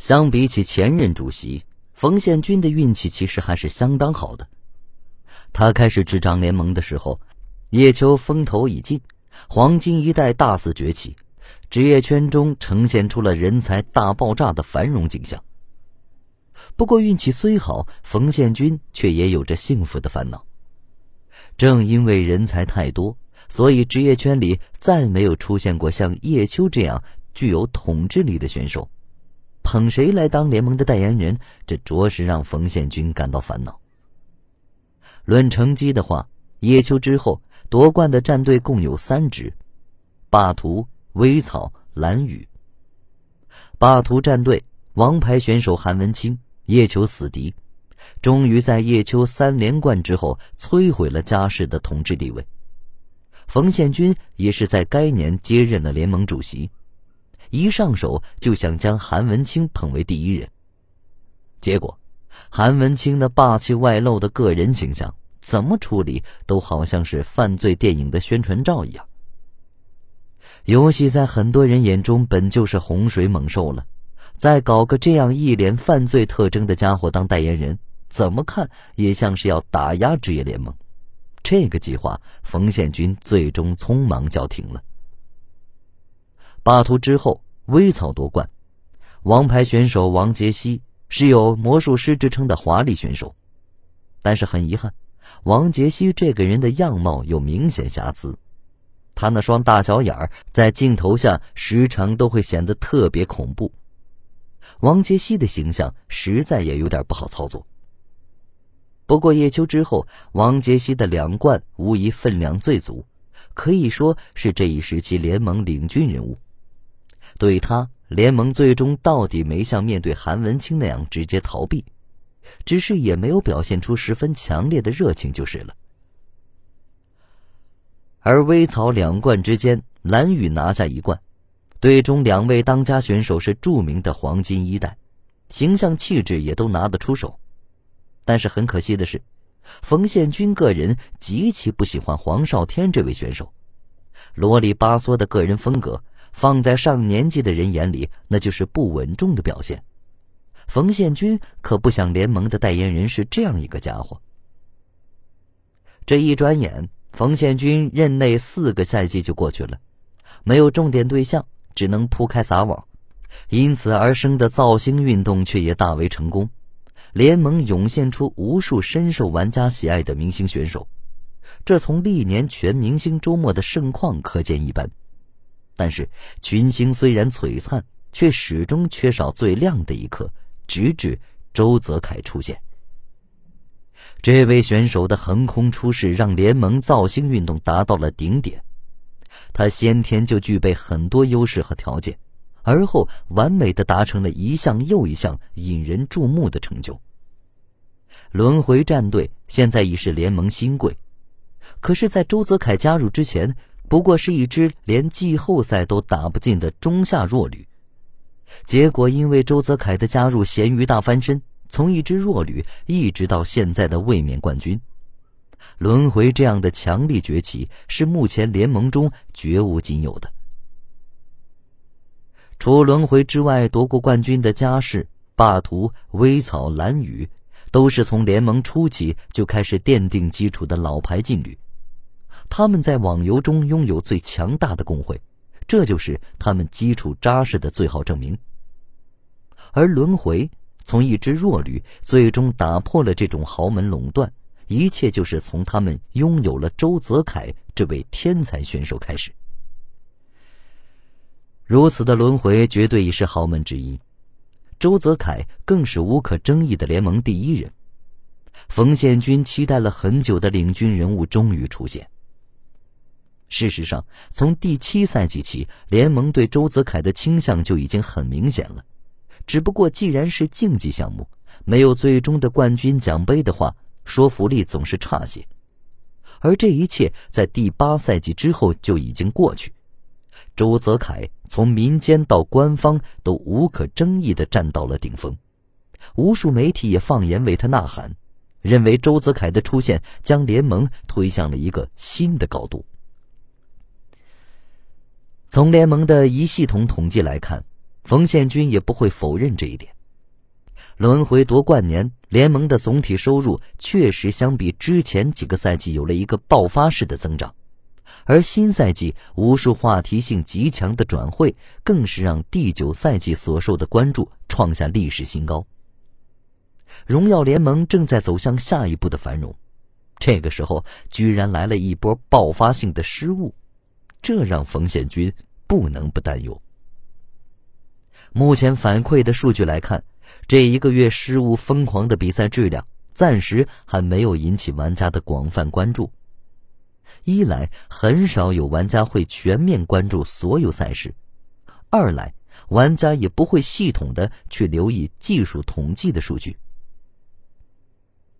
相比起前任主席冯宪君的运气，其实还是相当好的。他开始执掌联盟的时候，叶秋风头已尽，黄金一代大肆崛起，职业圈中呈现出了人才大爆炸的繁荣景象。不过运气虽好，冯宪君却也有着幸福的烦恼。正因为人才太多，所以职业圈里再没有出现过像叶秋这样具有统治力的选手。捧谁来当联盟的代言人，这着实让冯宪君感到烦恼。论成绩的话，叶秋之后夺冠的战队共有三支：霸图、微草、蓝雨。霸图战队王牌选手韩文清，叶秋死敌，终于在叶秋三连冠之后摧毁了嘉世的统治地位。冯宪君也是在该年接任了联盟主席。一上手就想将韩文清捧为第一人，结果，韩文清那霸气外露的个人形象，怎么处理都好像是犯罪电影的宣传照一样。游戏在很多人眼中本就是洪水猛兽了，再搞个这样一脸犯罪特征的家伙当代言人，怎么看也像是要打压职业联盟。这个计划，冯宪君最终匆忙叫停了。霸图之后，微草夺冠。王牌选手王杰希是有魔术师之称的华丽选手，但是很遗憾，王杰希这个人的样貌有明显瑕疵。他那双大小眼在镜头下时常都会显得特别恐怖。王杰希的形象实在也有点不好操作。不过叶秋之后，王杰希的两冠无疑分量最足，可以说是这一时期联盟领军人物。对他，联盟最终到底没像面对韩文清那样直接逃避，只是也没有表现出十分强烈的热情就是了。而微草两冠之间，蓝宇拿下一冠，队中两位当家选手是著名的黄金一代，形象气质也都拿得出手。但是很可惜的是，冯宪君个人极其不喜欢黄少天这位选手，啰里吧嗦的个人风格。放在上年纪的人眼里，那就是不稳重的表现。冯宪君可不想联盟的代言人是这样一个家伙。这一转眼，冯宪君任内四个赛季就过去了，没有重点对象，只能铺开撒网，因此而生的造星运动却也大为成功。联盟涌现出无数深受玩家喜爱的明星选手，这从历年全明星周末的盛况可见一斑。但是群星虽然璀璨，却始终缺少最亮的一刻。直至周泽楷出现，这位选手的横空出世让联盟造星运动达到了顶点。他先天就具备很多优势和条件，而后完美的达成了一项又一项引人注目的成就。轮回战队现在已是联盟新贵，可是，在周泽楷加入之前。不过是一支连季后赛都打不进的中下弱旅，结果因为周泽楷的加入，咸鱼大翻身，从一支弱旅一直到现在的卫冕冠军。轮回这样的强力崛起，是目前联盟中绝无仅有的。除轮回之外，夺过冠军的嘉世、霸图、微草、蓝雨，都是从联盟初期就开始奠定基础的老牌劲旅。他们在网游中拥有最强大的工会，这就是他们基础扎实的最好证明。而轮回从一支弱旅最终打破了这种豪门垄断，一切就是从他们拥有了周泽楷这位天才选手开始。如此的轮回绝对已是豪门之一，周泽楷更是无可争议的联盟第一人。冯宪君期待了很久的领军人物终于出现。事实上，从第七赛季起，联盟对周泽楷的倾向就已经很明显了。只不过，既然是竞技项目，没有最终的冠军奖杯的话，说服力总是差些。而这一切在第八赛季之后就已经过去。周泽楷从民间到官方都无可争议地站到了顶峰，无数媒体也放言为他呐喊，认为周泽楷的出现将联盟推向了一个新的高度。从联盟的一系统统计来看，冯宪军也不会否认这一点。轮回夺冠年，联盟的总体收入确实相比之前几个赛季有了一个爆发式的增长，而新赛季无数话题性极强的转会，更是让第九赛季所受的关注创下历史新高。荣耀联盟正在走向下一步的繁荣，这个时候居然来了一波爆发性的失误，这让冯宪军不能不担忧。目前反馈的数据来看。这一个月失误疯狂的比赛质量，暂时还没有引起玩家的广泛关注。一来，很少有玩家会全面关注所有赛事；二来，玩家也不会系统的去留意技术统计的数据。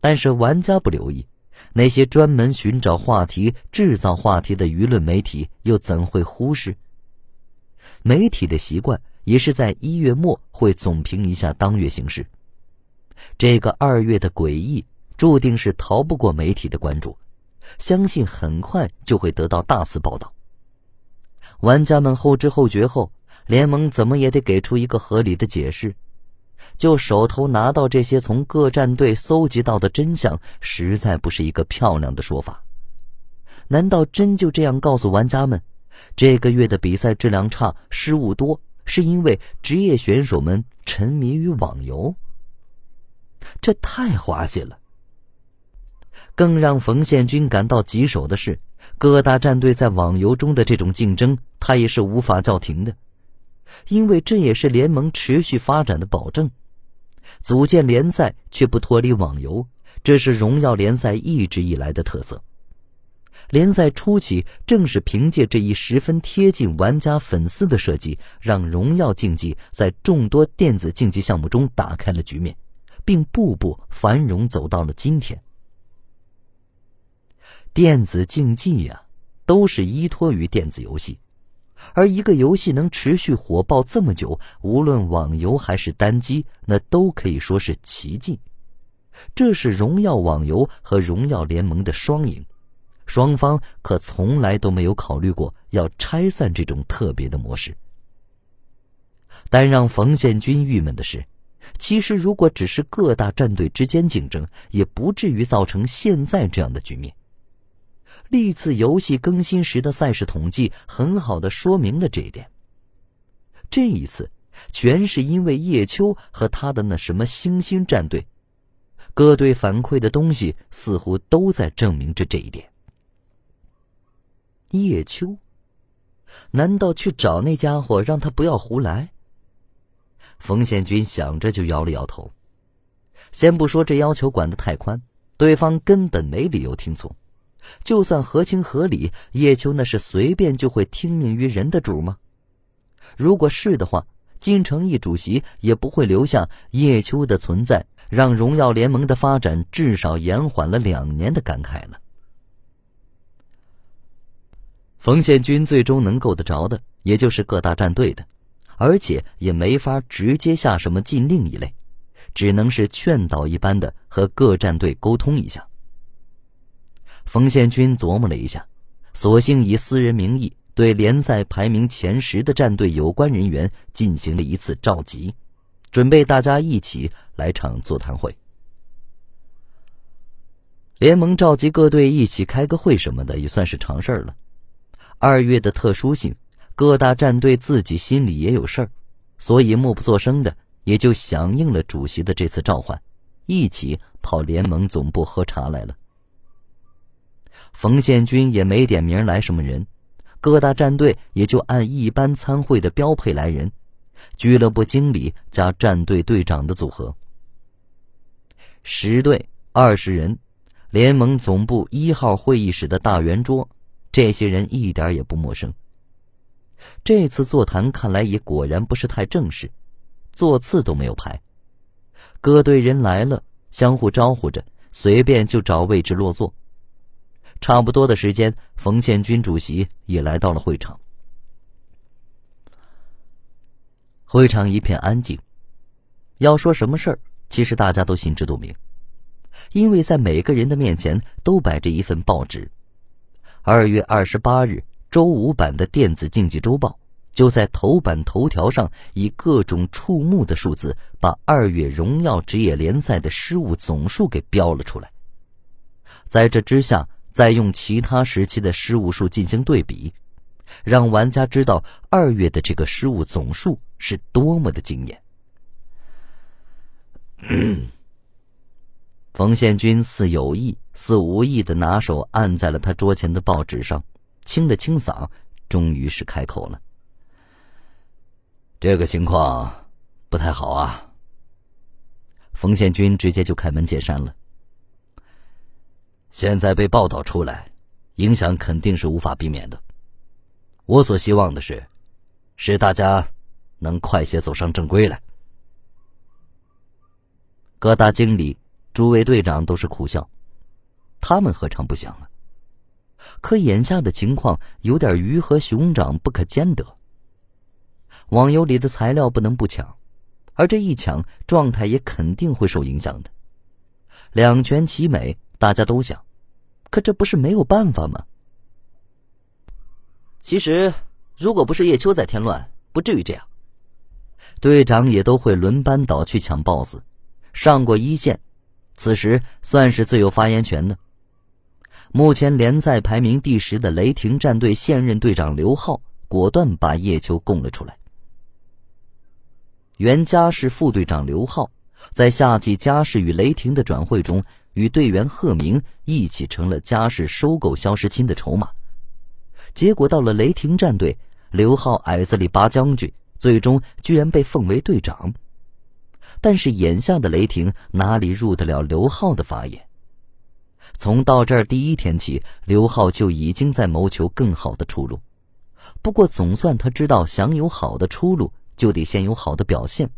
但是，玩家不留意，那些专门寻找话题、制造话题的舆论媒体又怎会忽视？媒体的习惯。也是在一月末会总评一下当月形势。这个二月的诡异，注定是逃不过媒体的关注，相信很快就会得到大肆报道。玩家们后知后觉后，联盟怎么也得给出一个合理的解释。就手头拿到这些从各战队搜集到的真相，实在不是一个漂亮的说法。难道真就这样告诉玩家们，这个月的比赛质量差，失误多？是因为职业选手们沉迷于网游，这太滑稽了。更让冯宪军感到棘手的是，各大战队在网游中的这种竞争，他也是无法叫停的，因为这也是联盟持续发展的保证。组建联赛却不脱离网游，这是荣耀联赛一直以来的特色。联赛初期，正是凭借这一十分贴近玩家粉丝的设计，让荣耀竞技在众多电子竞技项目中打开了局面，并步步繁荣走到了今天。电子竞技呀，都是依托于电子游戏，而一个游戏能持续火爆这么久，无论网游还是单机，那都可以说是奇迹。这是荣耀网游和荣耀联盟的双赢。双方可从来都没有考虑过要拆散这种特别的模式。但让冯宪军郁闷的是，其实如果只是各大战队之间竞争，也不至于造成现在这样的局面。历次游戏更新时的赛事统计很好的说明了这一点。这一次，全是因为叶秋和他的那什么星星战队，各队反馈的东西似乎都在证明着这一点。叶秋，难道去找那家伙，让他不要胡来？冯宪军想着就摇了摇头。先不说这要求管得太宽，对方根本没理由听从。就算合情合理，叶秋那是随便就会听命于人的主吗？如果是的话，金城义主席也不会留下叶秋的存在，让荣耀联盟的发展至少延缓了两年的感慨了。冯宪军最终能够得着的，也就是各大战队的，而且也没法直接下什么禁令一类，只能是劝导一般的和各战队沟通一下。冯宪军琢磨了一下，索性以私人名义对联赛排名前十的战队有关人员进行了一次召集，准备大家一起来场座谈会。联盟召集各队一起开个会什么的，也算是常事儿了。二月的特殊性，各大战队自己心里也有事儿，所以默不作声的也就响应了主席的这次召唤，一起跑联盟总部喝茶来了。冯宪军也没点名来什么人，各大战队也就按一般参会的标配来人，俱乐部经理加战队队长的组合，十队二十人，联盟总部一号会议室的大圆桌。这些人一点也不陌生。这次座谈看来也果然不是太正式，座次都没有排。各队人来了，相互招呼着，随便就找位置落座。差不多的时间，冯宪军主席也来到了会场。会场一片安静。要说什么事，其实大家都心知肚明，因为在每个人的面前都摆着一份报纸。二月二十八日周五版的电子竞技周报，就在头版头条上以各种触目的数字，把二月荣耀职业联赛的失误总数给标了出来。在这之下，再用其他时期的失误数进行对比，让玩家知道二月的这个失误总数是多么的惊艳。冯宪军似有意似无意的拿手按在了他桌前的报纸上，清了清嗓，终于是开口了。这个情况不太好啊！冯宪军直接就开门见山了。现在被报道出来，影响肯定是无法避免的。我所希望的是，使大家能快些走上正规来。各大经理、诸位队长都是苦笑，他们何尝不想啊？可眼下的情况有点鱼和熊掌不可兼得。网游里的材料不能不抢，而这一抢，状态也肯定会受影响的。两全其美，大家都想，可这不是没有办法吗？其实，如果不是叶秋在添乱，不至于这样。队长也都会轮班倒去抢 BOSS，上过一线，此时算是最有发言权的。目前联赛排名第十的雷霆战队现任队长刘浩，果断把叶秋供了出来。原家世副队长刘浩，在夏季家世与雷霆的转会中，与队员贺明一起成了家世收购肖时钦的筹码。结果到了雷霆战队，刘浩矮子里拔将军，最终居然被奉为队长。但是眼下的雷霆哪里入得了刘浩的法眼？从到这儿第一天起，刘浩就已经在谋求更好的出路。不过总算他知道，想有好的出路。就得先有好的表现。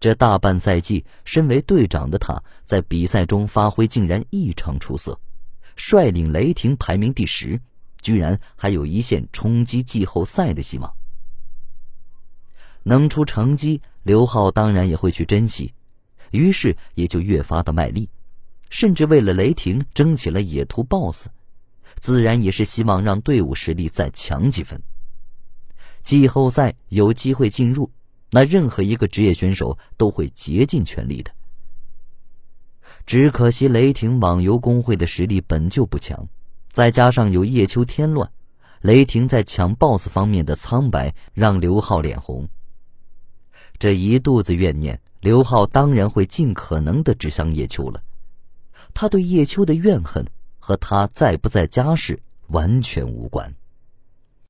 这大半赛季，身为队长的他，在比赛中发挥竟然异常出色，率领雷霆排名第十，居然还有一线冲击季后赛的希望。能出成绩，刘浩当然也会去珍惜，于是也就越发的卖力，甚至为了雷霆争起了野图 BOSS，自然也是希望让队伍实力再强几分。季后赛有机会进入，那任何一个职业选手都会竭尽全力的。只可惜雷霆网游工会的实力本就不强，再加上有叶秋添乱，雷霆在抢 BOSS 方面的苍白让刘浩脸红。这一肚子怨念，刘浩当然会尽可能的指向叶秋了。他对叶秋的怨恨和他在不在家世完全无关。